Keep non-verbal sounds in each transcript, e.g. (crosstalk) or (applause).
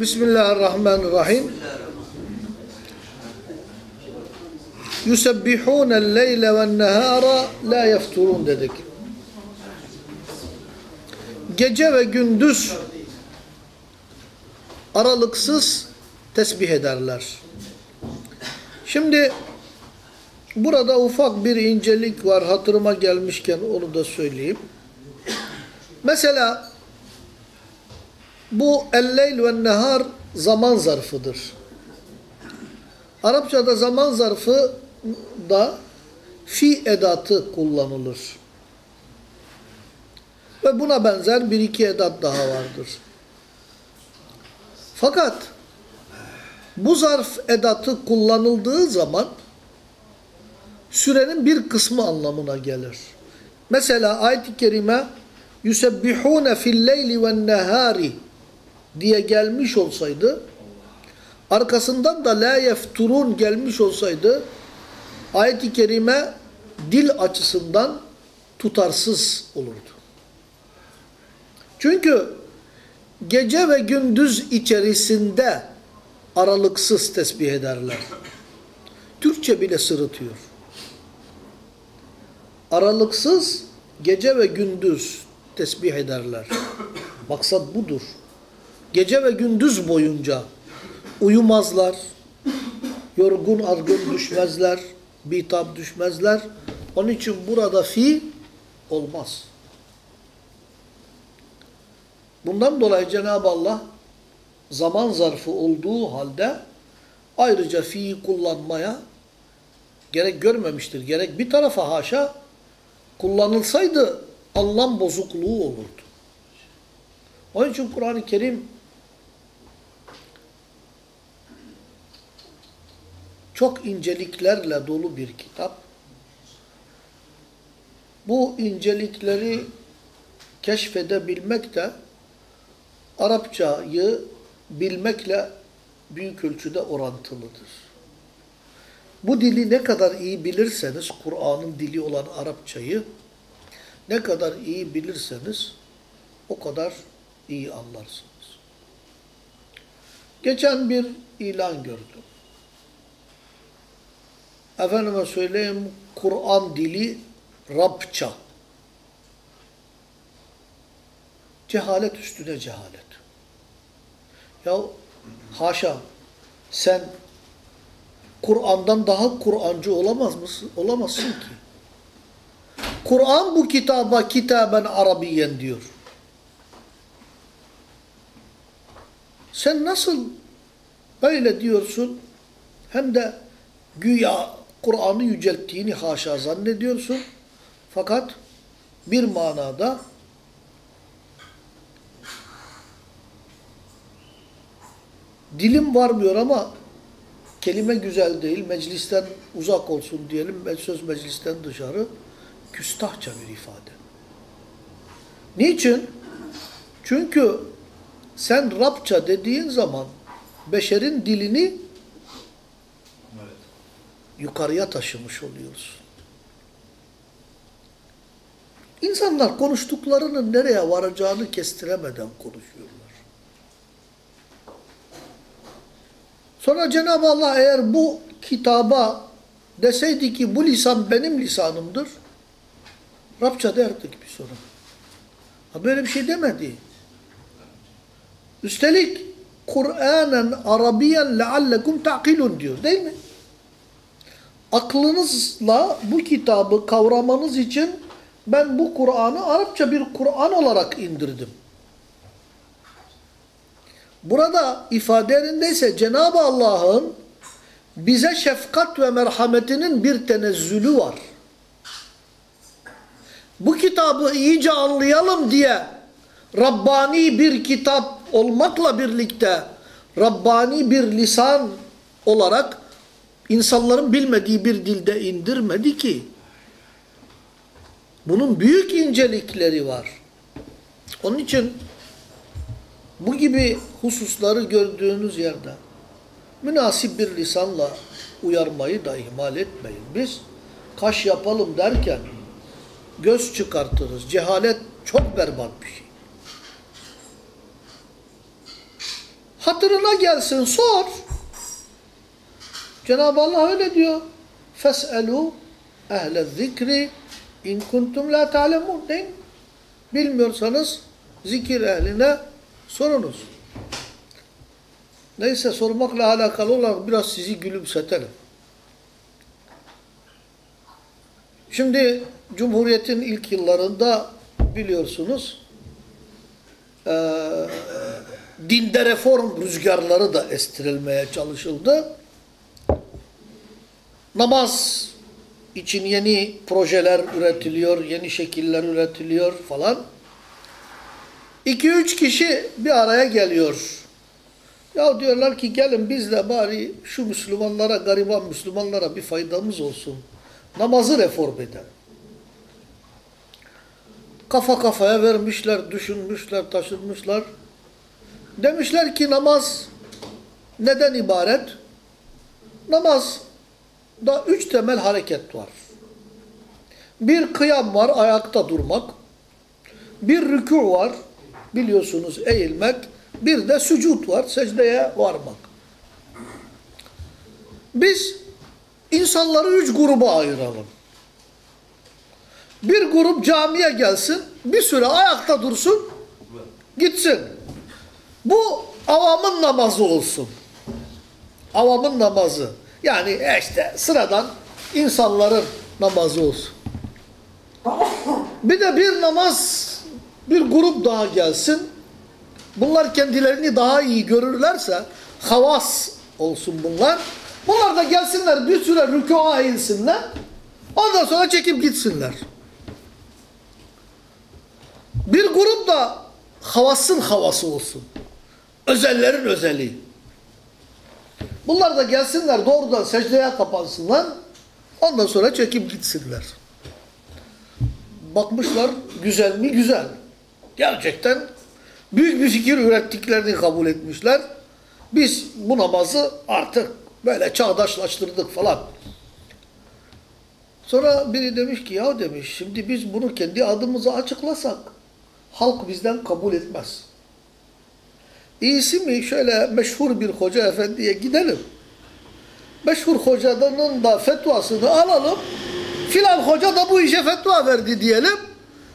Bismillahirrahmanirrahim. Yusebbihûnel leyle ven nehâra la yefturun dedik. Gece ve gündüz aralıksız tesbih ederler. Şimdi burada ufak bir incelik var hatırıma gelmişken onu da söyleyeyim. Mesela bu el-leyl ve nehar zaman zarfıdır. Arapçada zaman zarfı da fi edatı kullanılır. Ve buna benzer bir iki edat daha vardır. Fakat bu zarf edatı kullanıldığı zaman sürenin bir kısmı anlamına gelir. Mesela ayet-i kerime yusebbihune fil-leyli ven-nehari diye gelmiş olsaydı arkasından da la yefturun gelmiş olsaydı ayet-i kerime dil açısından tutarsız olurdu. Çünkü gece ve gündüz içerisinde aralıksız tesbih ederler. Türkçe bile sırıtıyor. Aralıksız gece ve gündüz tesbih ederler. Maksat budur. Gece ve gündüz boyunca uyumazlar, yorgun argın düşmezler, bitap düşmezler. Onun için burada fi olmaz. Bundan dolayı Cenab-ı Allah zaman zarfı olduğu halde ayrıca fi'yi kullanmaya gerek görmemiştir. Gerek bir tarafa haşa kullanılsaydı anlam bozukluğu olurdu. Onun için Kur'an-ı Kerim çok inceliklerle dolu bir kitap. Bu incelikleri keşfedebilmek de Arapçayı bilmekle büyük ölçüde orantılıdır. Bu dili ne kadar iyi bilirseniz, Kur'an'ın dili olan Arapçayı ne kadar iyi bilirseniz o kadar iyi anlarsınız. Geçen bir ilan gördüm. Efendime söyleyeyim Kur'an dili Rabça. Cehalet üstüne cehalet. Ya haşa sen Kur'an'dan daha Kur'ancı olamaz mısın? Olamazsın ki. Kur'an bu kitaba kitaben Arabiyen diyor. Sen nasıl böyle diyorsun hem de güya Kur'an'ı yücelttiğini haşa zannediyorsun. Fakat bir manada dilim varmıyor ama kelime güzel değil, meclisten uzak olsun diyelim, söz meclisten dışarı, küstahça bir ifade. Niçin? Çünkü sen Rabça dediğin zaman beşerin dilini yukarıya taşımış oluyorsun. İnsanlar konuştuklarının nereye varacağını kestiremeden konuşuyorlar. Sonra Cenab-ı Allah eğer bu kitaba deseydi ki bu lisan benim lisanımdır, Rabça derdik bir sonra. Ha böyle bir şey demedi. Üstelik Kur'anen Arabiyen leallekum ta'kilun diyor değil mi? Aklınızla bu kitabı kavramanız için ben bu Kur'an'ı Arapça bir Kur'an olarak indirdim. Burada ifadelerindeyse Cenab-ı Allah'ın bize şefkat ve merhametinin bir tenezzülü var. Bu kitabı iyice anlayalım diye Rabbani bir kitap olmakla birlikte Rabbani bir lisan olarak insanların bilmediği bir dilde indirmedi ki. Bunun büyük incelikleri var. Onun için bu gibi hususları gördüğünüz yerde münasip bir lisanla uyarmayı da ihmal etmeyin. Biz kaş yapalım derken göz çıkartırız. Cehalet çok berbat bir şey. Hatırına gelsin sor. Cenab-ı Allah öyle diyor. Fes'elu ehle zikri in kuntum la ta'lemun. Deyin. Bilmiyorsanız zikir ehline sorunuz. Neyse sormakla alakalı olarak biraz sizi gülümsetelim. Şimdi Cumhuriyet'in ilk yıllarında biliyorsunuz e, dinde reform rüzgarları da estirilmeye çalışıldı. Namaz için yeni projeler üretiliyor, yeni şekiller üretiliyor falan. İki üç kişi bir araya geliyor. Ya diyorlar ki gelin biz de bari şu Müslümanlara, gariban Müslümanlara bir faydamız olsun. Namazı reform edelim. Kafa kafaya vermişler, düşünmüşler, taşınmışlar. Demişler ki namaz neden ibaret? Namazda üç temel hareket var. Bir kıyam var, ayakta durmak. Bir rükû var, biliyorsunuz eğilmek. Bir de sücud var, secdeye varmak. Biz insanları üç gruba ayıralım. Bir grup camiye gelsin, bir süre ayakta dursun, gitsin. Bu avamın namazı olsun. Avamın namazı. Yani işte sıradan insanların namazı olsun. Bir de bir namaz, bir grup daha gelsin. Bunlar kendilerini daha iyi görürlerse havas olsun bunlar. Bunlar da gelsinler bir süre rükûa eğilsinler. Ondan sonra çekip gitsinler. Bir grup da havasın havası olsun. Özellerin özeli. Bunlar da gelsinler doğrudan secdeye kapansınlar. Ondan sonra çekip gitsinler. Bakmışlar güzel mi? Güzel. Gerçekten büyük bir fikir ürettiklerini kabul etmişler. Biz bu namazı artık böyle çağdaşlaştırdık falan. Sonra biri demiş ki ya demiş şimdi biz bunu kendi adımıza açıklasak halk bizden kabul etmez. İyisi mi şöyle meşhur bir hoca efendiye gidelim. Meşhur hocanın da fetvasını alalım. Filan hoca da bu işe fetva verdi diyelim.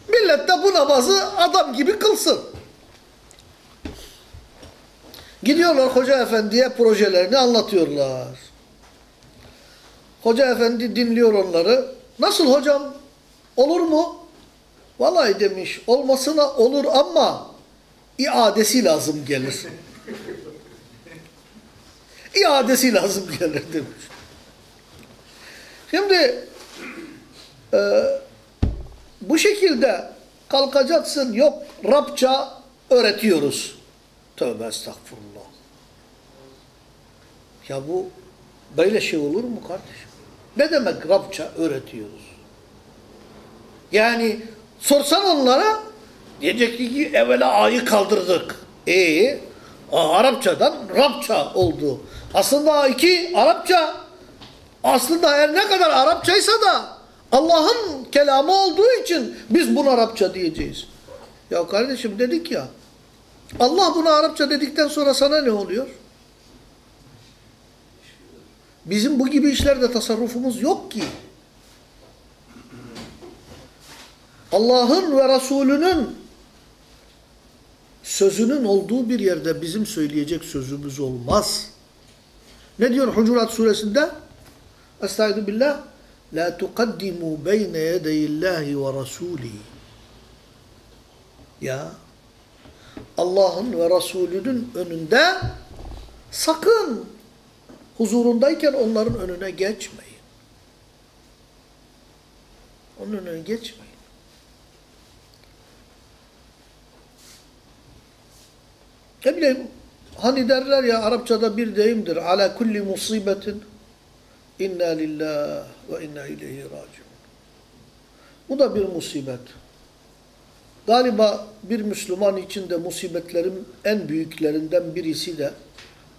Millet de bu namazı adam gibi kılsın. Gidiyorlar hoca efendiye projelerini anlatıyorlar. Hoca efendi dinliyor onları. Nasıl hocam? Olur mu? Vallahi demiş olmasına olur ama iadesi lazım gelir. İadesi lazım gelir demiş. Şimdi e, bu şekilde kalkacaksın yok Rabça öğretiyoruz. Tövbe estağfurullah. Ya bu böyle şey olur mu kardeşim? Ne demek Rabça öğretiyoruz? Yani sorsan onlara diyecek ki evvela A'yı kaldırdık. E Arapçadan Rabça oldu. Aslında A2 Arapça. Aslında her ne kadar Arapçaysa da Allah'ın kelamı olduğu için biz buna Arapça diyeceğiz. Ya kardeşim dedik ya Allah buna Arapça dedikten sonra sana ne oluyor? Bizim bu gibi işlerde tasarrufumuz yok ki. Allah'ın ve Resulünün sözünün olduğu bir yerde bizim söyleyecek sözümüz olmaz. Ne diyor Hucurat suresinde? Estaizu billah. La tuqaddimu beyne yedeyillahi ve rasulihi. Ya Allah'ın ve Resulünün önünde sakın huzurundayken onların önüne geçmeyin. Onun önüne geçmeyin. Ne bileyim hani derler ya Arapçada bir deyimdir. Ala kulli musibetin inna lillah ve inna ileyhi raciun. Bu da bir musibet. Galiba bir Müslüman için de musibetlerin en büyüklerinden birisi de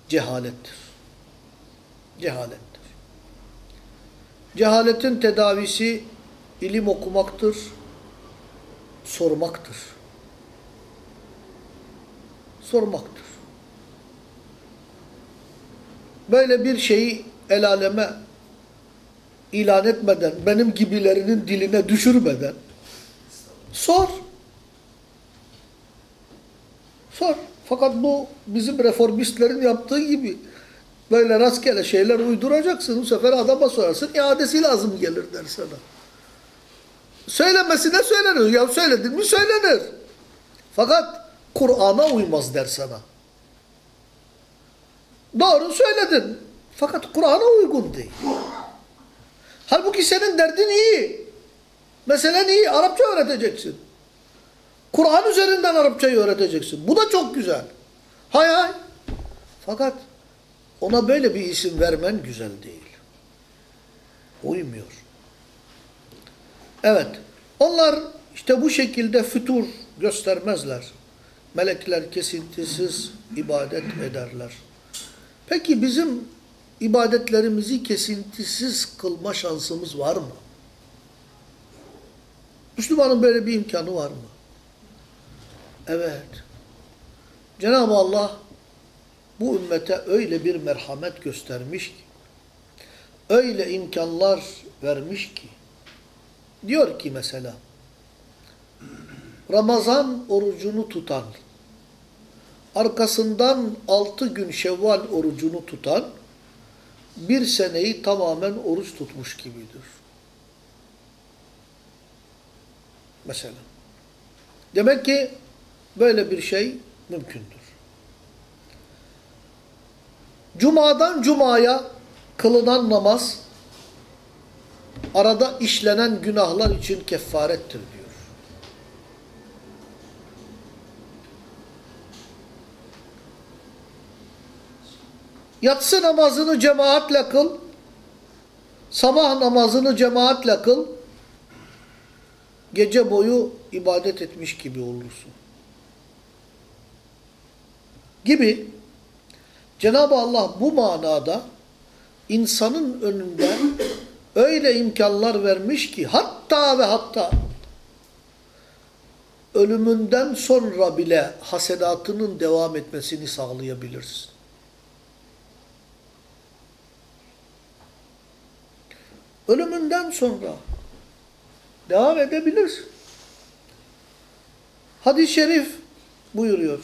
cehalettir. Cehalettir. Cehaletin tedavisi ilim okumaktır, sormaktır. Sormaktır. böyle bir şeyi el aleme ilan etmeden, benim gibilerinin diline düşürmeden sor. Sor. Fakat bu bizim reformistlerin yaptığı gibi böyle rastgele şeyler uyduracaksın. Bu sefer adama sorarsın. iadesi lazım gelir der sana. Söylemesine söylenir. Ya söyledin mi söylenir. Fakat Kur'an'a uymaz der sana. Doğru söyledin. Fakat Kur'an'a uygun değil. Halbuki senin derdin iyi. Meselen iyi. Arapça öğreteceksin. Kur'an üzerinden Arapçayı öğreteceksin. Bu da çok güzel. Hay hay. Fakat ona böyle bir isim vermen güzel değil. Uymuyor. Evet. Onlar işte bu şekilde fütur göstermezler. Melekler kesintisiz ibadet ederler. Peki bizim ibadetlerimizi kesintisiz kılma şansımız var mı? Müslümanın böyle bir imkanı var mı? Evet. Cenab-ı Allah bu ümmete öyle bir merhamet göstermiş ki, öyle imkanlar vermiş ki, diyor ki mesela, Ramazan orucunu tutan, arkasından altı gün şevval orucunu tutan, bir seneyi tamamen oruç tutmuş gibidir. Mesela. Demek ki böyle bir şey mümkündür. Cuma'dan Cuma'ya kılınan namaz, arada işlenen günahlar için kefarettir diyor. Yatsı namazını cemaatle kıl, sabah namazını cemaatle kıl, gece boyu ibadet etmiş gibi olursun. Gibi Cenab-ı Allah bu manada insanın önünde öyle imkanlar vermiş ki hatta ve hatta ölümünden sonra bile hasedatının devam etmesini sağlayabilirsin. Ölümünden sonra devam edebilirsin. Hadis-i şerif buyuruyor.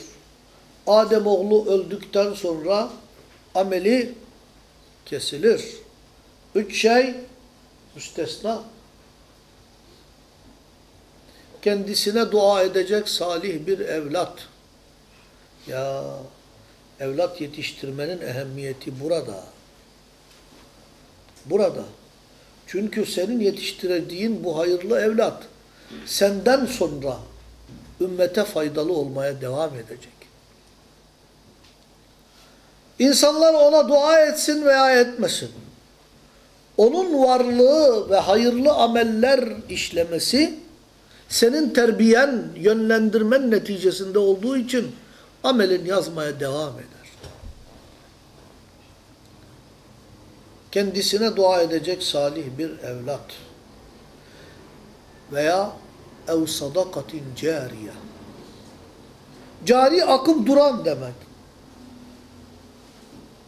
Adem oğlu öldükten sonra ameli kesilir. Üç şey müstesna. Kendisine dua edecek salih bir evlat. Ya evlat yetiştirmenin ehemmiyeti burada. Burada. Çünkü senin yetiştirdiğin bu hayırlı evlat senden sonra ümmete faydalı olmaya devam edecek. İnsanlar ona dua etsin veya etmesin. Onun varlığı ve hayırlı ameller işlemesi senin terbiyen, yönlendirmen neticesinde olduğu için amelin yazmaya devam eder. Kendisine dua edecek salih bir evlat veya ev sadakatin cariye. Cari akıp duran demek.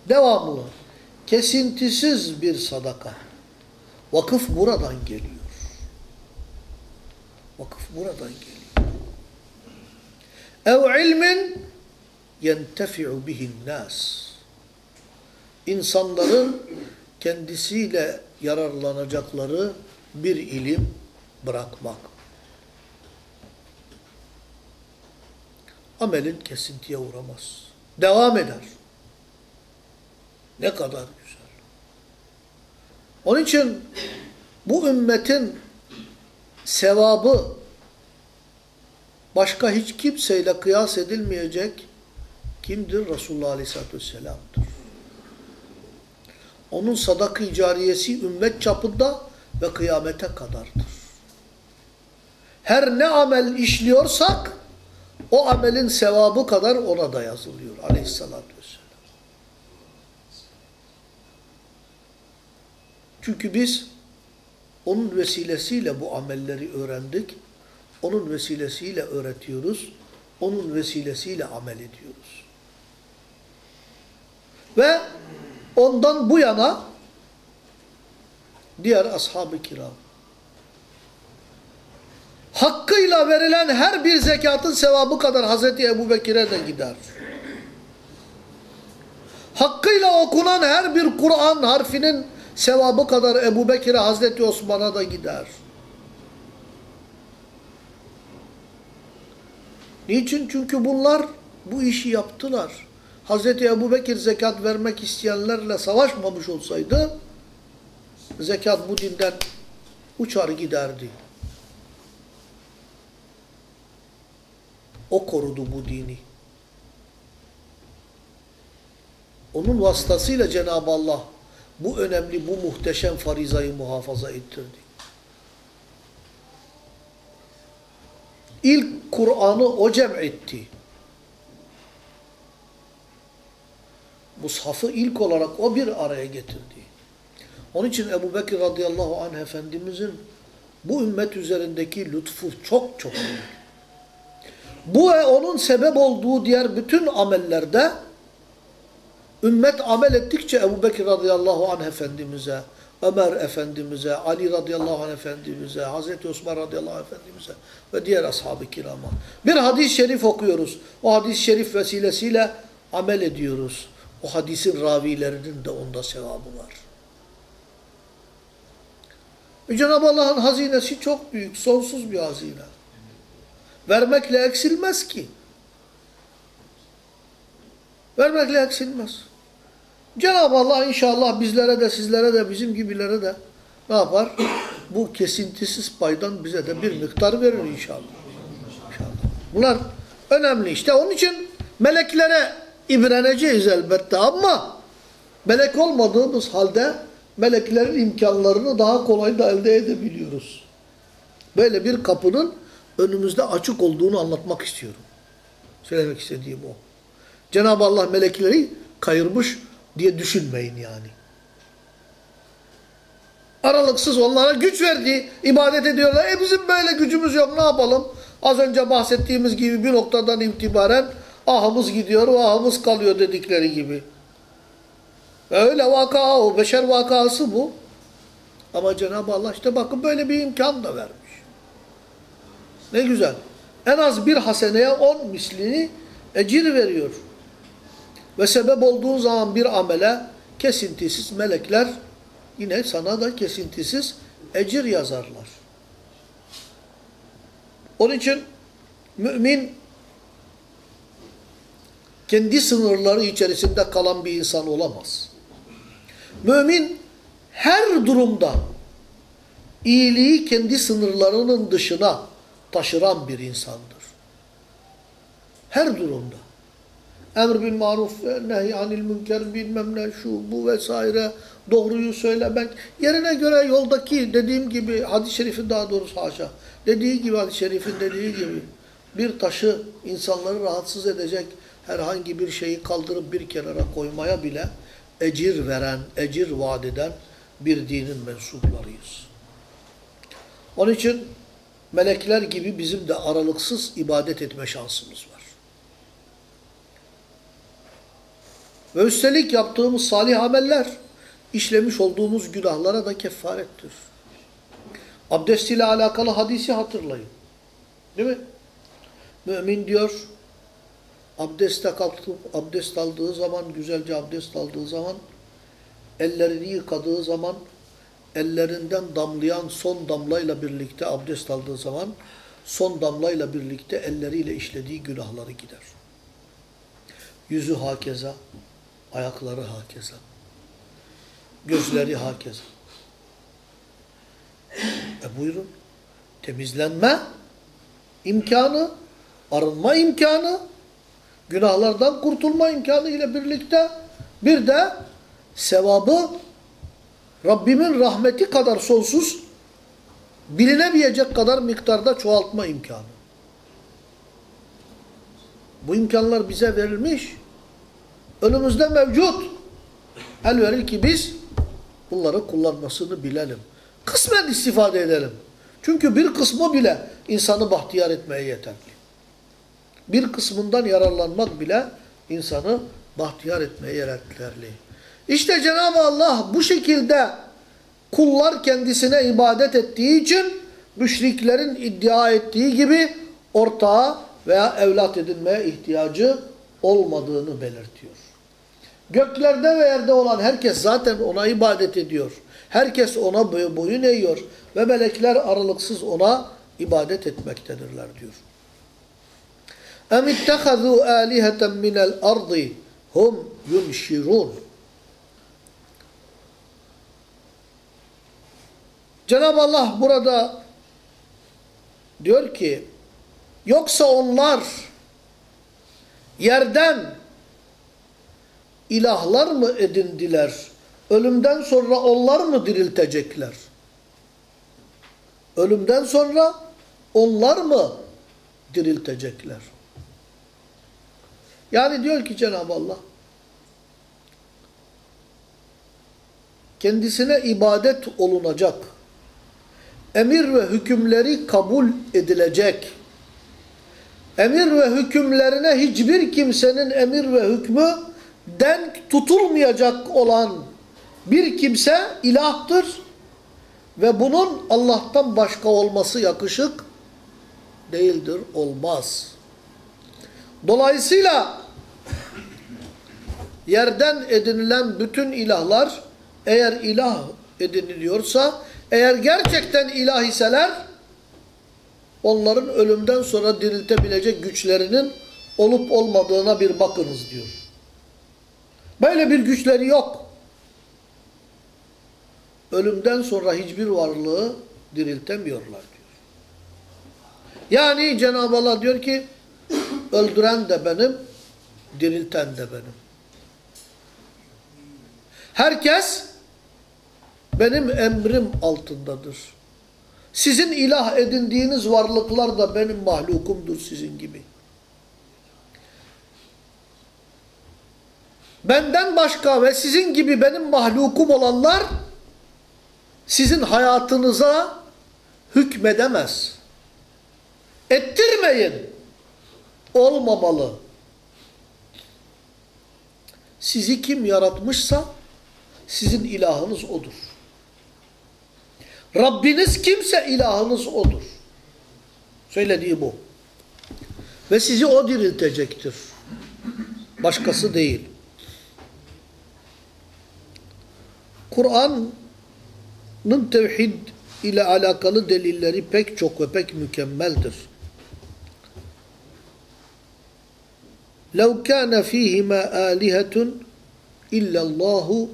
Devamlı, kesintisiz bir sadaka. Vakıf buradan geliyor. Vakıf buradan geliyor. Ev ilmin yentefi'u bihin nas. İnsanların kendisiyle yararlanacakları bir ilim bırakmak. Amelin kesintiye uğramaz. Devam eder. Ne kadar güzel. Onun için bu ümmetin sevabı başka hiç kimseyle kıyas edilmeyecek kimdir? Resulullah Aleyhisselatü Vesselam'dır. Onun sadak-ı ümmet çapında ve kıyamete kadardır. Her ne amel işliyorsak o amelin sevabı kadar ona da yazılıyor aleyhissalatü vesselam. Çünkü biz onun vesilesiyle bu amelleri öğrendik. Onun vesilesiyle öğretiyoruz. Onun vesilesiyle amel ediyoruz. Ve ondan bu yana diğer ashab-ı kiram hakkıyla verilen her bir zekatın sevabı kadar Hazreti Ebu Bekir'e de gider. Hakkıyla okunan her bir Kur'an harfinin sevabı kadar Ebu Bekir'e Hazreti Osman'a da gider. Niçin? Çünkü bunlar bu işi yaptılar. Hazreti Ebu Bekir zekat vermek isteyenlerle savaşmamış olsaydı zekat bu dinden uçar giderdi. O korudu bu dini. Onun vasıtasıyla Cenab-ı Allah bu önemli, bu muhteşem farizayı muhafaza ettirdi. İlk Kur'an'ı o cem etti. Mushafı ilk olarak o bir araya getirdi. Onun için Ebu Bekir radıyallahu anh Efendimizin bu ümmet üzerindeki lütfu çok çok büyük. Bu onun sebep olduğu diğer bütün amellerde ümmet amel ettikçe Ebu Bekir radıyallahu anh Efendimiz'e, Ömer Efendimiz'e, Ali radıyallahu anh Efendimiz'e, Hazreti Osman radıyallahu anh Efendimiz'e ve diğer ashab-ı kirama. Bir hadis-i şerif okuyoruz. O hadis-i şerif vesilesiyle amel ediyoruz. O hadisin ravilerinin de onda sevabı var. E Cenab-ı Allah'ın hazinesi çok büyük, sonsuz bir hazine. Vermekle eksilmez ki. Vermekle eksilmez. Cenab-ı Allah inşallah bizlere de sizlere de bizim gibilere de ne yapar? Bu kesintisiz paydan bize de bir miktar verir inşallah. İnşallah. Bunlar önemli işte. Onun için meleklere ibreneceğiz elbette ama melek olmadığımız halde meleklerin imkanlarını daha kolay da elde edebiliyoruz. Böyle bir kapının önümüzde açık olduğunu anlatmak istiyorum. Söylemek istediğim o. Cenab-ı Allah melekleri kayırmış diye düşünmeyin yani. Aralıksız onlara güç verdi. ibadet ediyorlar. E bizim böyle gücümüz yok ne yapalım? Az önce bahsettiğimiz gibi bir noktadan itibaren ahımız gidiyor, ahımız kalıyor dedikleri gibi. Öyle vaka o. Beşer vakası bu. Ama Cenab-ı Allah işte bakın böyle bir imkan da vermiş. Ne güzel. En az bir haseneye on mislini ecir veriyor. Ve sebep olduğun zaman bir amele kesintisiz melekler yine sana da kesintisiz ecir yazarlar. Onun için mümin kendi sınırları içerisinde kalan bir insan olamaz. Mümin her durumda iyiliği kendi sınırlarının dışına taşıran bir insandır. Her durumda. Emr bil maruf, nehy anil münker bilmem ne şu bu vesaire doğruyu söylemek. Yerine göre yoldaki dediğim gibi hadis-i şerifin daha doğrusu haşa. Dediği gibi hadis-i şerifin dediği gibi bir taşı insanları rahatsız edecek herhangi bir şeyi kaldırıp bir kenara koymaya bile ecir veren, ecir vaat eden bir dinin mensuplarıyız. Onun için melekler gibi bizim de aralıksız ibadet etme şansımız var. Ve üstelik yaptığımız salih ameller işlemiş olduğumuz günahlara da kefarettir. Abdest ile alakalı hadisi hatırlayın. Değil mi? Mümin diyor, abdeste kalkıp abdest aldığı zaman, güzelce abdest aldığı zaman, ellerini yıkadığı zaman, ellerinden damlayan son damlayla birlikte abdest aldığı zaman, son damlayla birlikte elleriyle işlediği günahları gider. Yüzü hakeza, ayakları hakeza, gözleri hakeza. E buyurun, temizlenme imkanı, arınma imkanı, günahlardan kurtulma imkanı ile birlikte bir de sevabı Rabbimin rahmeti kadar sonsuz bilinemeyecek kadar miktarda çoğaltma imkanı. Bu imkanlar bize verilmiş. Önümüzde mevcut. El verir ki biz bunları kullanmasını bilelim. Kısmen istifade edelim. Çünkü bir kısmı bile insanı bahtiyar etmeye yeterli. Bir kısmından yararlanmak bile insanı bahtiyar etmeye yeterli. İşte Cenab-ı Allah bu şekilde kullar kendisine ibadet ettiği için müşriklerin iddia ettiği gibi ortağa veya evlat edinmeye ihtiyacı olmadığını belirtiyor. Göklerde ve yerde olan herkes zaten ona ibadet ediyor. Herkes ona boyun eğiyor ve melekler aralıksız ona ibadet etmektedirler diyor. Em ittehazû âliheten minel ardi hum yunşirûn. Cenab-ı Allah burada diyor ki yoksa onlar yerden ilahlar mı edindiler? Ölümden sonra onlar mı diriltecekler? Ölümden sonra onlar mı diriltecekler? Yani diyor ki Cenab-ı Allah kendisine ibadet olunacak emir ve hükümleri kabul edilecek emir ve hükümlerine hiçbir kimsenin emir ve hükmü denk tutulmayacak olan bir kimse ilahtır ve bunun Allah'tan başka olması yakışık değildir, olmaz. Dolayısıyla yerden edinilen bütün ilahlar eğer ilah ediniliyorsa, eğer gerçekten ilah iseler onların ölümden sonra diriltebilecek güçlerinin olup olmadığına bir bakınız diyor. Böyle bir güçleri yok. Ölümden sonra hiçbir varlığı diriltemiyorlar diyor. Yani Cenab-ı Allah diyor ki öldüren de benim, dirilten de benim. Herkes benim emrim altındadır. Sizin ilah edindiğiniz varlıklar da benim mahlukumdur sizin gibi. Benden başka ve sizin gibi benim mahlukum olanlar sizin hayatınıza hükmedemez. Ettirmeyin. Olmamalı. Sizi kim yaratmışsa sizin ilahınız odur. Rabbiniz kimse ilahınız odur. Söylediği bu. Ve sizi o diriltecektir. Başkası değil. Kur'an'ın tevhid ile alakalı delilleri pek çok ve pek mükemmeldir. لَوْ كَانَ ف۪يهِمَا آلِهَةٌ اِلَّا اللّٰهُ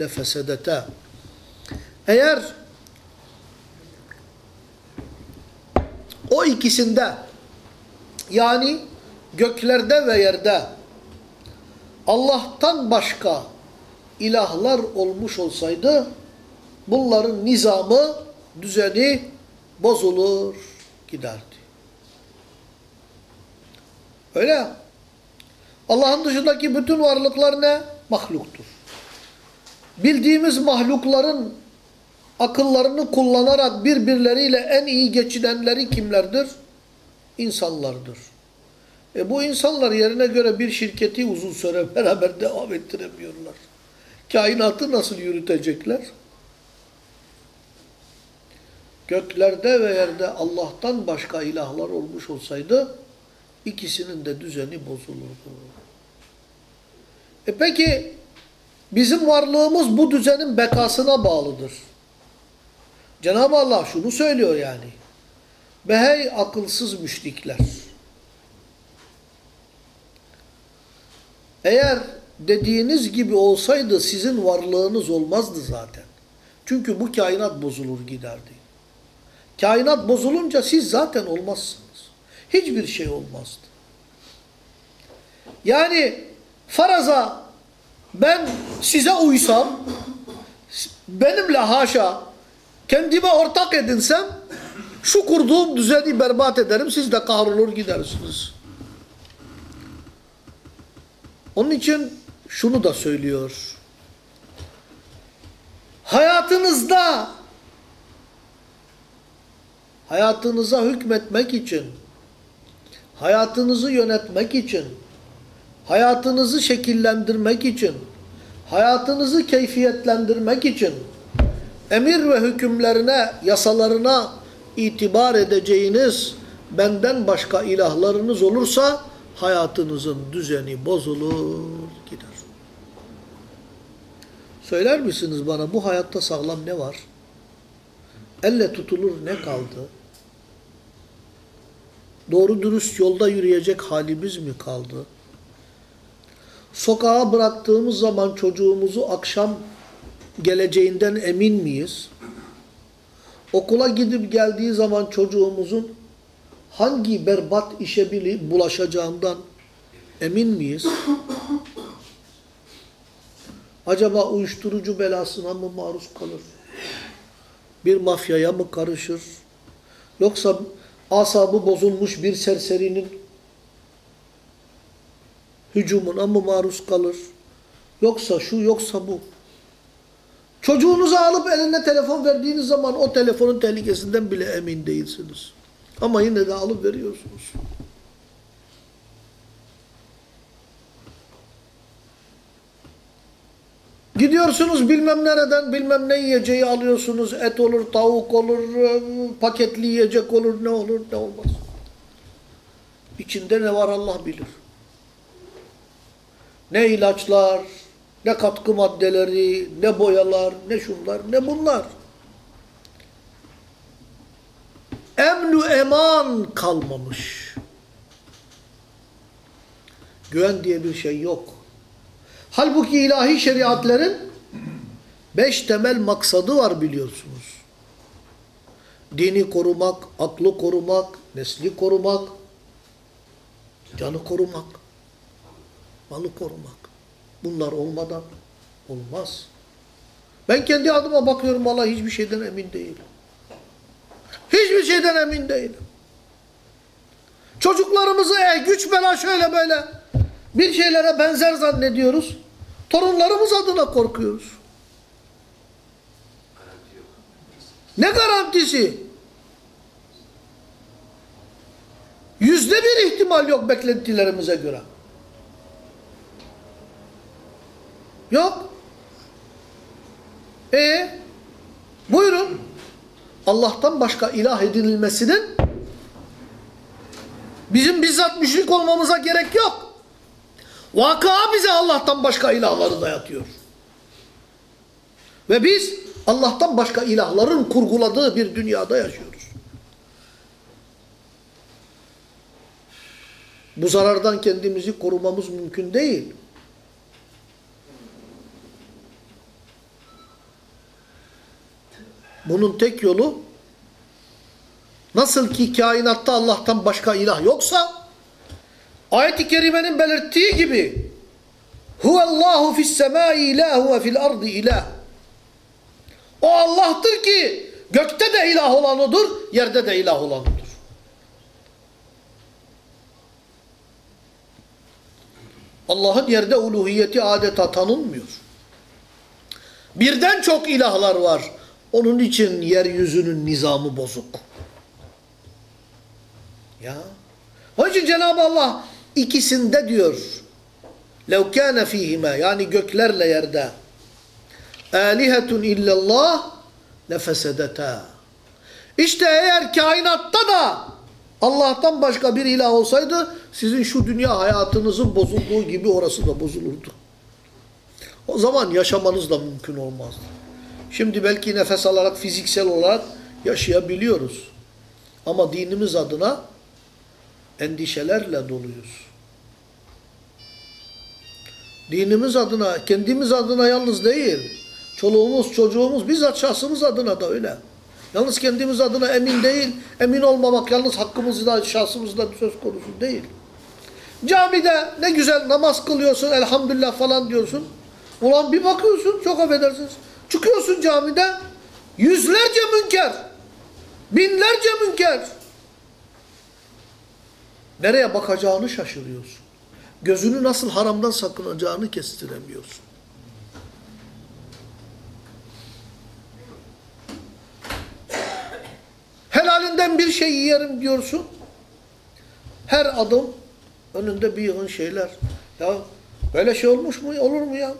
lefesedeta. Eğer o ikisinde yani göklerde ve yerde Allah'tan başka ilahlar olmuş olsaydı bunların nizamı, düzeni bozulur, giderdi. Öyle Allah'ın dışındaki bütün varlıklar ne? Mahluktur. Bildiğimiz mahlukların akıllarını kullanarak birbirleriyle en iyi geçinenleri kimlerdir? İnsanlardır. E bu insanlar yerine göre bir şirketi uzun süre (laughs) beraber devam ettiremiyorlar. Kainatı nasıl yürütecekler? Göklerde ve yerde Allah'tan başka ilahlar olmuş olsaydı ikisinin de düzeni bozulurdu. E peki bizim varlığımız bu düzenin bekasına bağlıdır. Cenab-ı Allah şunu söylüyor yani. Behey akılsız müşrikler. Eğer dediğiniz gibi olsaydı sizin varlığınız olmazdı zaten. Çünkü bu kainat bozulur giderdi. Kainat bozulunca siz zaten olmazsınız. Hiçbir şey olmazdı. Yani faraza ben size uysam, benimle haşa kendime ortak edinsem, şu kurduğum düzeni berbat ederim, siz de kahrolur gidersiniz. Onun için şunu da söylüyor. Hayatınızda hayatınıza hükmetmek için, hayatınızı yönetmek için, hayatınızı şekillendirmek için hayatınızı keyfiyetlendirmek için emir ve hükümlerine, yasalarına itibar edeceğiniz benden başka ilahlarınız olursa hayatınızın düzeni bozulur gider. Söyler misiniz bana bu hayatta sağlam ne var? Elle tutulur ne kaldı? Doğru dürüst yolda yürüyecek halimiz mi kaldı? Sokağa bıraktığımız zaman çocuğumuzu akşam geleceğinden emin miyiz? Okula gidip geldiği zaman çocuğumuzun hangi berbat işe bulaşacağından emin miyiz? Acaba uyuşturucu belasına mı maruz kalır? Bir mafyaya mı karışır? Yoksa asabı bozulmuş bir serserinin hücumuna mı maruz kalır? Yoksa şu yoksa bu. Çocuğunuzu alıp eline telefon verdiğiniz zaman o telefonun tehlikesinden bile emin değilsiniz. Ama yine de alıp veriyorsunuz. Gidiyorsunuz bilmem nereden bilmem ne yiyeceği alıyorsunuz. Et olur, tavuk olur, paketli yiyecek olur, ne olur ne olmaz. İçinde ne var Allah bilir. Ne ilaçlar, ne katkı maddeleri, ne boyalar, ne şunlar, ne bunlar. Emnu eman kalmamış. Güven diye bir şey yok. Halbuki ilahi şeriatlerin beş temel maksadı var biliyorsunuz. Dini korumak, aklı korumak, nesli korumak, canı korumak, malı korumak. Bunlar olmadan olmaz. Ben kendi adıma bakıyorum valla hiçbir şeyden emin değilim. Hiçbir şeyden emin değilim. Çocuklarımızı eh, güç bela şöyle böyle bir şeylere benzer zannediyoruz. Torunlarımız adına korkuyoruz. Ne garantisi? Yüzde bir ihtimal yok beklentilerimize göre. Yok. E buyurun. Allah'tan başka ilah edinilmesinin bizim bizzat müşrik olmamıza gerek yok. Vaka bize Allah'tan başka ilahları dayatıyor. Ve biz Allah'tan başka ilahların kurguladığı bir dünyada yaşıyoruz. Bu zarardan kendimizi korumamız mümkün değil. Bunun tek yolu nasıl ki kainatta Allah'tan başka ilah yoksa ayet-i kerimenin belirttiği gibi Huvallahu fis semai ilahu ve fil ardı ilah. O Allah'tır ki gökte de ilah olan odur, yerde de ilah olan odur. Allah'ın yerde uluhiyeti adeta tanınmıyor. Birden çok ilahlar var. Onun için yeryüzünün nizamı bozuk. Ya. Onun için Cenab-ı Allah ikisinde diyor. لَوْ كَانَ ف۪يهِمَا Yani göklerle yerde. آلِهَةٌ اِلَّا اللّٰهِ لَفَسَدَتَا İşte eğer kainatta da Allah'tan başka bir ilah olsaydı sizin şu dünya hayatınızın bozulduğu gibi orası da bozulurdu. O zaman yaşamanız da mümkün olmazdı. Şimdi belki nefes alarak fiziksel olarak yaşayabiliyoruz. Ama dinimiz adına endişelerle doluyuz. Dinimiz adına, kendimiz adına yalnız değil. Çoluğumuz, çocuğumuz, bizzat şahsımız adına da öyle. Yalnız kendimiz adına emin değil. Emin olmamak yalnız hakkımızda, şahsımızda söz konusu değil. Camide ne güzel namaz kılıyorsun, elhamdülillah falan diyorsun. Ulan bir bakıyorsun, çok affedersiniz. Çıkıyorsun camide, yüzlerce münker. Binlerce münker. Nereye bakacağını şaşırıyorsun. Gözünü nasıl haramdan sakınacağını kestiremiyorsun. Helalinden bir şey yiyerim diyorsun. Her adım önünde bir yığın şeyler. Ya böyle şey olmuş mu? Olur mu ya?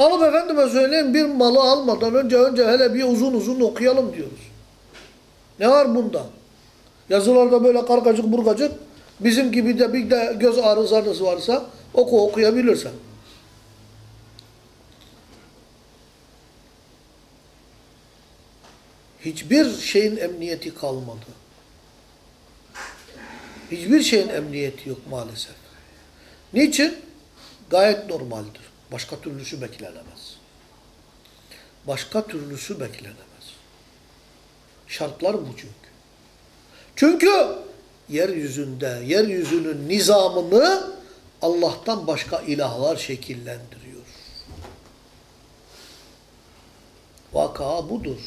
Alıp efendime söyleyeyim bir malı almadan önce önce hele bir uzun uzun okuyalım diyoruz. Ne var bunda? Yazılarda böyle kargacık burgacık bizim gibi de bir de göz arızanız varsa oku okuyabilirsen. Hiçbir şeyin emniyeti kalmadı. Hiçbir şeyin emniyeti yok maalesef. Niçin? Gayet normaldir. Başka türlüsü beklenemez. Başka türlüsü beklenemez. Şartlar bu çünkü. Çünkü yeryüzünde, yeryüzünün nizamını Allah'tan başka ilahlar şekillendiriyor. Vaka budur.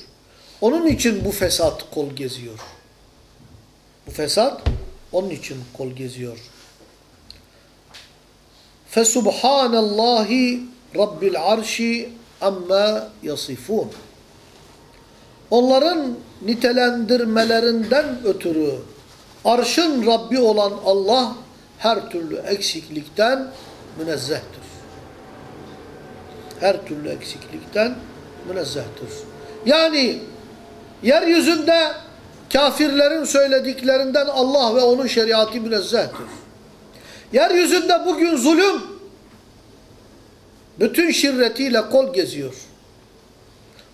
Onun için bu fesat kol geziyor. Bu fesat onun için kol geziyor. Fesubhanallahi Rabbil arşi amma yasifun. Onların nitelendirmelerinden ötürü arşın Rabbi olan Allah her türlü eksiklikten münezzehtir. Her türlü eksiklikten münezzehtir. Yani yeryüzünde kafirlerin söylediklerinden Allah ve onun şeriatı münezzehtir. Yeryüzünde bugün zulüm bütün şirretiyle kol geziyor.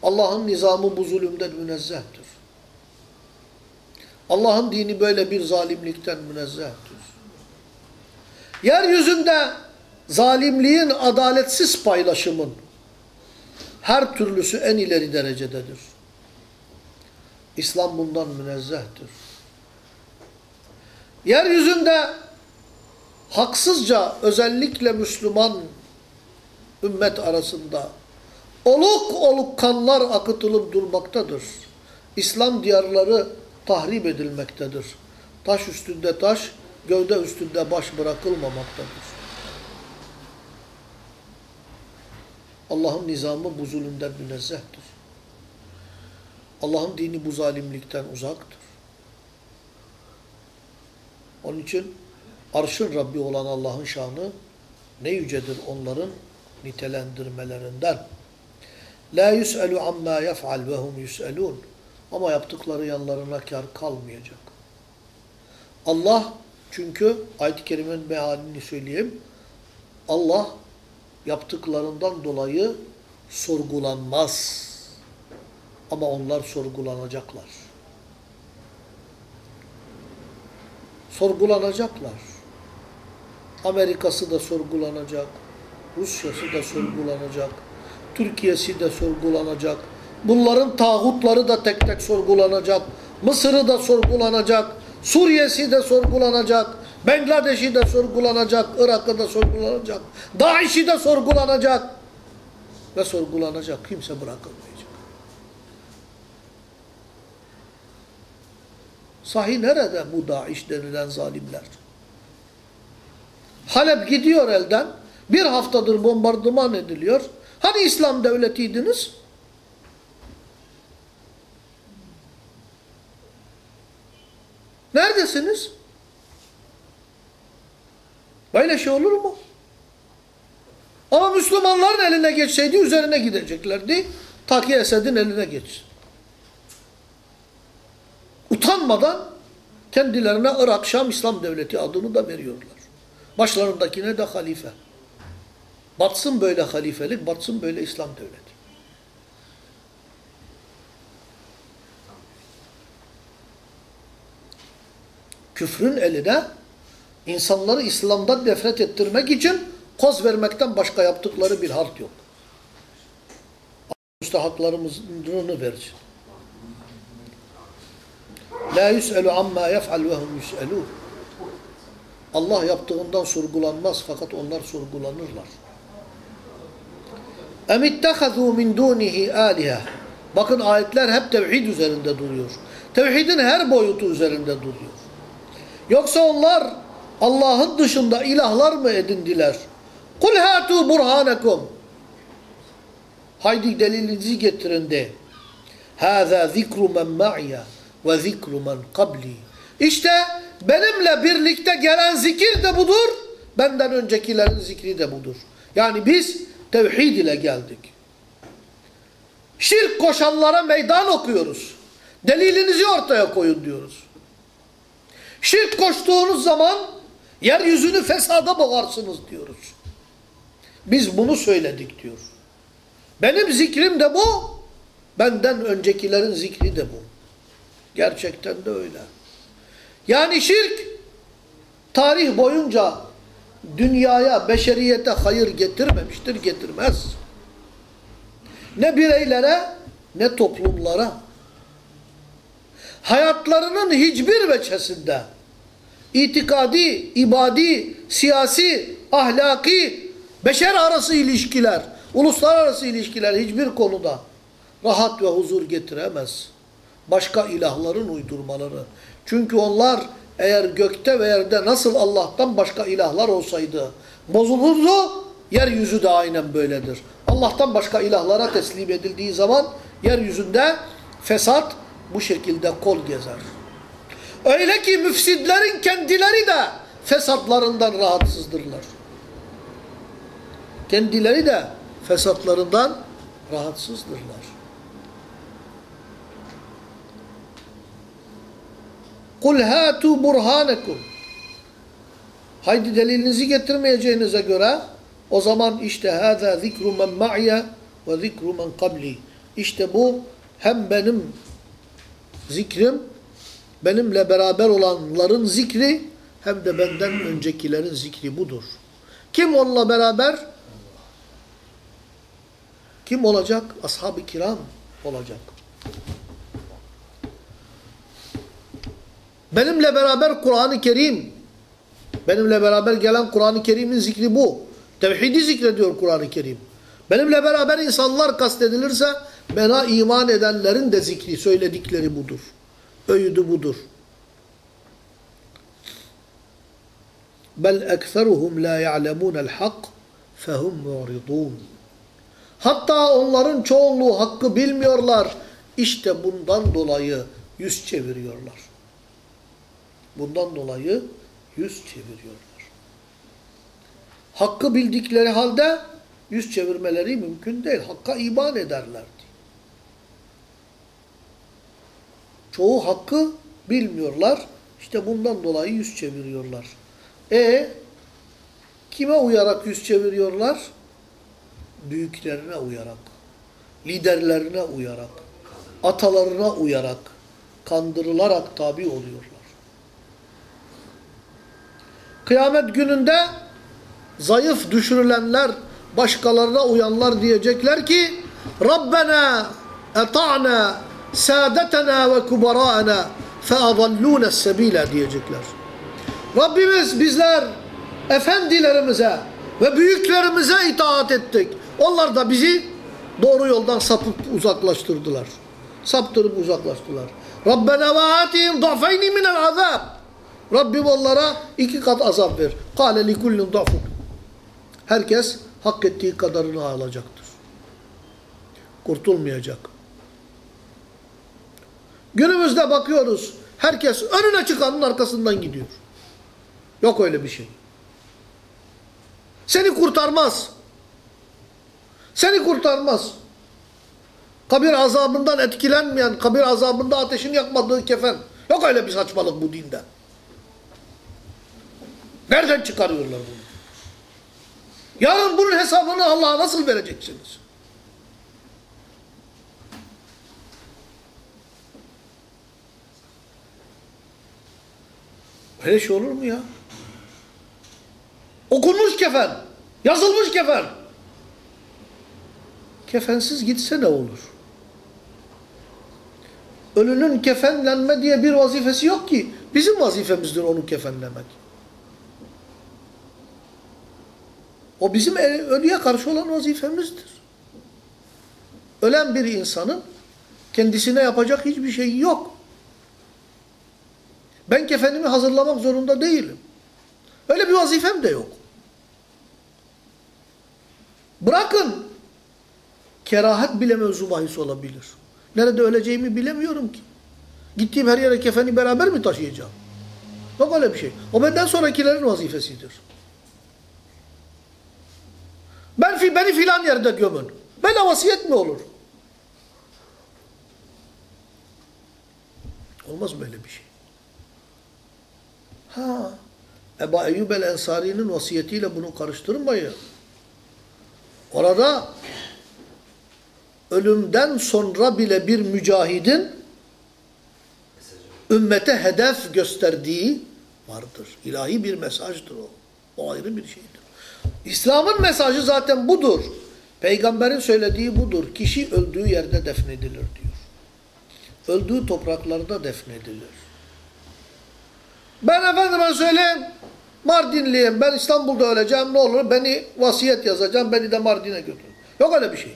Allah'ın nizamı bu zulümden münezzehtir. Allah'ın dini böyle bir zalimlikten münezzehtir. Yeryüzünde zalimliğin adaletsiz paylaşımın her türlüsü en ileri derecededir. İslam bundan münezzehtir. Yeryüzünde haksızca özellikle Müslüman ümmet arasında oluk oluk kanlar akıtılıp durmaktadır. İslam diyarları tahrip edilmektedir. Taş üstünde taş, gövde üstünde baş bırakılmamaktadır. Allah'ın nizamı bu zulümden münezzehtir. Allah'ın dini bu zalimlikten uzaktır. Onun için arşın Rabbi olan Allah'ın şanı ne yücedir onların nitelendirmelerinden. La yus'elu amma yef'al ve hum yus'elun. Ama yaptıkları yanlarına kar kalmayacak. Allah çünkü ayet-i kerimenin mealini söyleyeyim. Allah yaptıklarından dolayı sorgulanmaz. Ama onlar sorgulanacaklar. Sorgulanacaklar. Amerika'sı da sorgulanacak. Rusya'sı da sorgulanacak. Türkiye'si de sorgulanacak. Bunların tağutları da tek tek sorgulanacak. Mısır'ı da sorgulanacak. Suriye'si de sorgulanacak. Bangladeş'i de sorgulanacak. Irak'ı da sorgulanacak. DAEŞ'i de sorgulanacak. Ve sorgulanacak. Kimse bırakılmayacak. Sahi nerede bu DAEŞ denilen zalimler? Halep gidiyor elden. Bir haftadır bombardıman ediliyor. Hani İslam devletiydiniz? Neredesiniz? Böyle şey olur mu? Ama Müslümanların eline geçseydi üzerine gideceklerdi. Ta ki Esed'in eline geçsin. Utanmadan kendilerine Irak Şam İslam Devleti adını da veriyorlar. Başlarındakine de halife. Batsın böyle halifelik, batsın böyle İslam devleti. Küfrün eline insanları İslam'dan nefret ettirmek için koz vermekten başka yaptıkları bir halt yok. Müstahaklarımızını versin. La yus'elu amma yef'al ve hum yus'elun. Allah yaptığından sorgulanmaz fakat onlar sorgulanırlar. İttehazû min dûnihi âlihe. Bakın ayetler hep tevhid üzerinde duruyor. Tevhidin her boyutu üzerinde duruyor. Yoksa onlar Allah'ın dışında ilahlar mı edindiler? Kul hatu burhanakum. Haydi delilinizi getirin de. Hâzâ zikru men ma'ya ve zikru men qabli. İşte benimle birlikte gelen zikir de budur. Benden öncekilerin zikri de budur. Yani biz Tevhid ile geldik. Şirk koşanlara meydan okuyoruz. Delilinizi ortaya koyun diyoruz. Şirk koştuğunuz zaman yeryüzünü fesada boğarsınız diyoruz. Biz bunu söyledik diyor. Benim zikrim de bu. Benden öncekilerin zikri de bu. Gerçekten de öyle. Yani şirk tarih boyunca dünyaya, beşeriyete hayır getirmemiştir, getirmez. Ne bireylere ne toplumlara. Hayatlarının hiçbir veçesinde itikadi, ibadi, siyasi, ahlaki, beşer arası ilişkiler, uluslararası ilişkiler hiçbir konuda rahat ve huzur getiremez. Başka ilahların uydurmaları. Çünkü onlar eğer gökte ve yerde nasıl Allah'tan başka ilahlar olsaydı bozulurdu, yeryüzü de aynen böyledir. Allah'tan başka ilahlara teslim edildiği zaman yeryüzünde fesat bu şekilde kol gezer. Öyle ki müfsidlerin kendileri de fesatlarından rahatsızdırlar. Kendileri de fesatlarından rahatsızdırlar. Kul hatu burhanekum. Haydi delilinizi getirmeyeceğinize göre o zaman işte hâzâ zikru men ma'ya ve zikru men kabli. İşte bu hem benim zikrim, benimle beraber olanların zikri hem de benden öncekilerin zikri budur. Kim onunla beraber? Kim olacak? Ashab-ı kiram olacak. Benimle beraber Kur'an-ı Kerim, benimle beraber gelen Kur'an-ı Kerim'in zikri bu. Tevhidi zikrediyor Kur'an-ı Kerim. Benimle beraber insanlar kastedilirse bana iman edenlerin de zikri, söyledikleri budur. Öğüdü budur. Bel ekseruhum la ya'lemunel hak fehum mu'ridun. Hatta onların çoğunluğu hakkı bilmiyorlar. İşte bundan dolayı yüz çeviriyorlar. Bundan dolayı yüz çeviriyorlar. Hakkı bildikleri halde yüz çevirmeleri mümkün değil. Hakka iman ederlerdi. Çoğu hakkı bilmiyorlar. İşte bundan dolayı yüz çeviriyorlar. E kime uyarak yüz çeviriyorlar? Büyüklerine uyarak, liderlerine uyarak, atalarına uyarak, kandırılarak tabi oluyorlar. Kıyamet gününde zayıf düşürülenler, başkalarına uyanlar diyecekler ki Rabbena eta'na saadetena ve kubara'ana feadallûne sebîle diyecekler. Rabbimiz bizler efendilerimize ve büyüklerimize itaat ettik. Onlar da bizi doğru yoldan sapıp uzaklaştırdılar. Saptırıp uzaklaştılar. Rabbena ve atihim da'feyni minel azab. Rabbim onlara iki kat azap ver. Kâle li kullin. Herkes hak ettiği kadarını alacaktır. Kurtulmayacak. Günümüzde bakıyoruz. Herkes önüne çıkanın arkasından gidiyor. Yok öyle bir şey. Seni kurtarmaz. Seni kurtarmaz. Kabir azabından etkilenmeyen, kabir azabında ateşin yakmadığı kefen. Yok öyle bir saçmalık bu dinde. Nereden çıkarıyorlar bunu? Yarın bunun hesabını Allah'a nasıl vereceksiniz? Böyle şey olur mu ya? Okunmuş kefen. Yazılmış kefen. Kefensiz gitse ne olur? Ölünün kefenlenme diye bir vazifesi yok ki. Bizim vazifemizdir onu kefenlemek. O bizim ölüye karşı olan vazifemizdir. Ölen bir insanın kendisine yapacak hiçbir şey yok. Ben kefenimi hazırlamak zorunda değilim. Öyle bir vazifem de yok. Bırakın kerahat bile mevzu bahis olabilir. Nerede öleceğimi bilemiyorum ki. Gittiğim her yere kefeni beraber mi taşıyacağım? Yok öyle bir şey. O benden sonrakilerin vazifesidir. Ben fi, beni filan yerde gömün. Böyle vasiyet mi olur? Olmaz böyle bir şey. Ha, Ebu Eyyub el-Ensari'nin vasiyetiyle bunu karıştırmayın. Orada ölümden sonra bile bir mücahidin ümmete hedef gösterdiği vardır. İlahi bir mesajdır o. O ayrı bir şeydir. İslam'ın mesajı zaten budur. Peygamberin söylediği budur. Kişi öldüğü yerde defnedilir diyor. Öldüğü topraklarda defnedilir. Ben efendime söyleyeyim Mardinliyim. Ben İstanbul'da öleceğim. Ne olur beni vasiyet yazacağım. Beni de Mardin'e götürün. Yok öyle bir şey.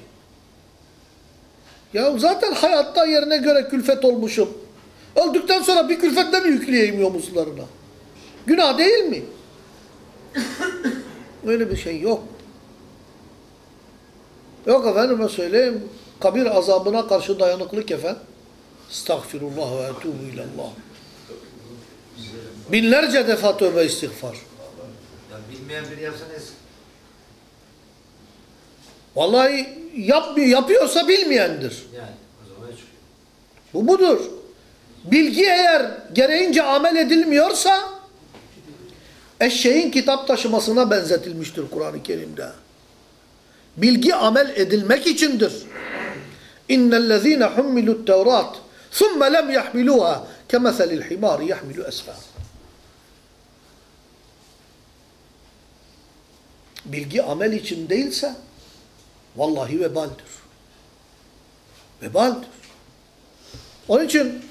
Ya zaten hayatta yerine göre külfet olmuşum. Öldükten sonra bir külfetle mi yükleyeyim omuzlarına? Günah değil mi? Öyle bir şey yok. Yok efendime söyleyeyim. Kabir azabına karşı dayanıklık efendim. Estağfirullah ve etubu ilallah. Binlerce defa tövbe istiğfar. Ya bilmeyen biri yapsa ne Vallahi yapmıyor, yapıyorsa bilmeyendir. Yani o zaman. Bu budur. Bilgi eğer gereğince amel edilmiyorsa eşeğin kitap taşımasına benzetilmiştir Kur'an-ı Kerim'de. Bilgi amel edilmek içindir. İnnellezîne hummilut tevrat thumme lem yahmiluha kemeselil himari yahmilu esfâ. Bilgi amel için değilse vallahi vebaldir. Vebaldir. Onun için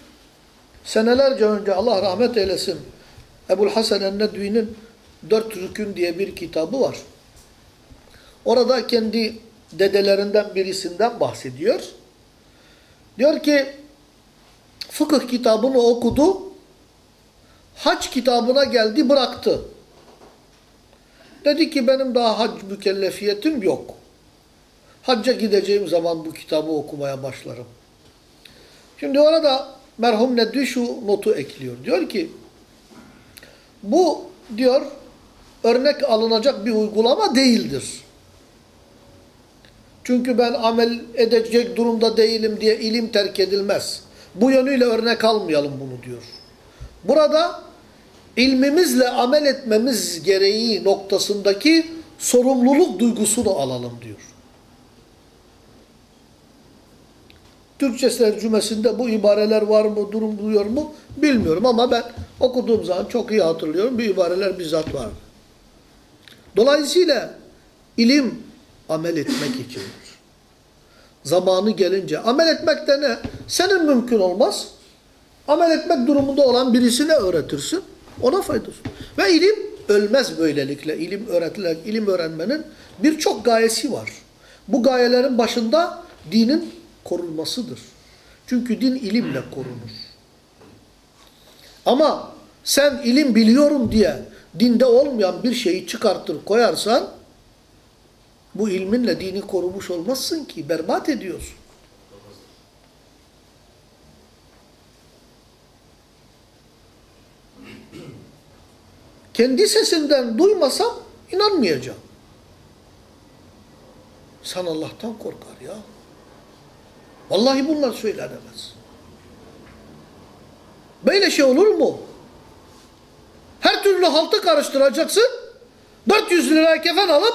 senelerce önce Allah rahmet eylesin Ebul Hasan el-Nedvi'nin Dört Rükün diye bir kitabı var. Orada kendi dedelerinden birisinden bahsediyor. Diyor ki fıkıh kitabını okudu. Hac kitabına geldi bıraktı. Dedi ki benim daha hac mükellefiyetim yok. Hacca gideceğim zaman bu kitabı okumaya başlarım. Şimdi orada merhum Nedvi şu notu ekliyor. Diyor ki bu diyor örnek alınacak bir uygulama değildir. Çünkü ben amel edecek durumda değilim diye ilim terk edilmez. Bu yönüyle örnek almayalım bunu diyor. Burada ilmimizle amel etmemiz gereği noktasındaki sorumluluk duygusunu alalım diyor. Türkçe tercümesinde bu ibareler var mı, durum mu bilmiyorum ama ben okuduğum zaman çok iyi hatırlıyorum. Bu ibareler bizzat var. Dolayısıyla ilim amel etmek içindir. Zamanı gelince amel etmek de ne? Senin mümkün olmaz. Amel etmek durumunda olan birisine öğretirsin. Ona faydası. Ve ilim ölmez böylelikle. İlim öğretilen, ilim öğrenmenin birçok gayesi var. Bu gayelerin başında dinin korunmasıdır. Çünkü din ilimle korunur. Ama sen ilim biliyorum diye dinde olmayan bir şeyi çıkartır koyarsan bu ilminle dini korumuş olmazsın ki berbat ediyorsun. Kendi sesinden duymasam inanmayacağım. Sen Allah'tan korkar ya. Vallahi bunlar söylenemez. Böyle şey olur mu? Her türlü haltı karıştıracaksın. 400 liraya kefen alıp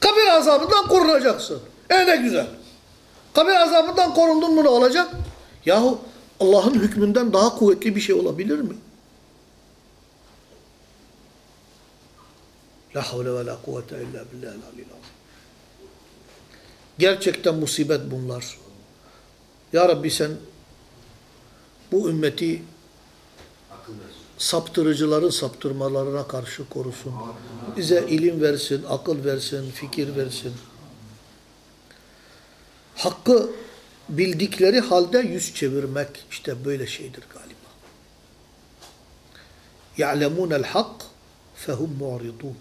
kabir azabından korunacaksın. E ne güzel. Kabir azabından korundun mu ne olacak? Yahu Allah'ın hükmünden daha kuvvetli bir şey olabilir mi? La havle ve la kuvvete illa billahil Gerçekten musibet bunlar. Ya Rabbi sen bu ümmeti Akıl ver. saptırıcıların saptırmalarına karşı korusun. Bize ilim versin, akıl versin, fikir versin. Hakkı bildikleri halde yüz çevirmek işte böyle şeydir galiba. يَعْلَمُونَ الْحَقِّ فَهُمْ مُعْرِضُونَ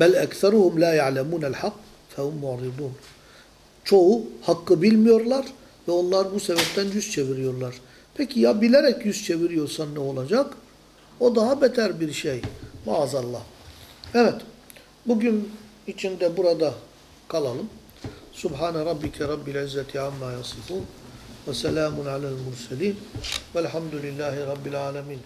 بَلْ اَكْثَرُهُمْ لَا يَعْلَمُونَ الْحَقِّ فَهُمْ مُعْرِضُونَ Çoğu hakkı bilmiyorlar ve onlar bu sebepten yüz çeviriyorlar. Peki ya bilerek yüz çeviriyorsan ne olacak? O daha beter bir şey. Maazallah. Evet. Bugün içinde burada kalalım. Subhane rabbike rabbil izzeti amma yasifun ve selamun alel murselin velhamdülillahi rabbil alemin.